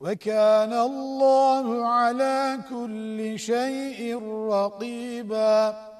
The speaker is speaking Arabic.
وكان الله على كل شيء رقيباً.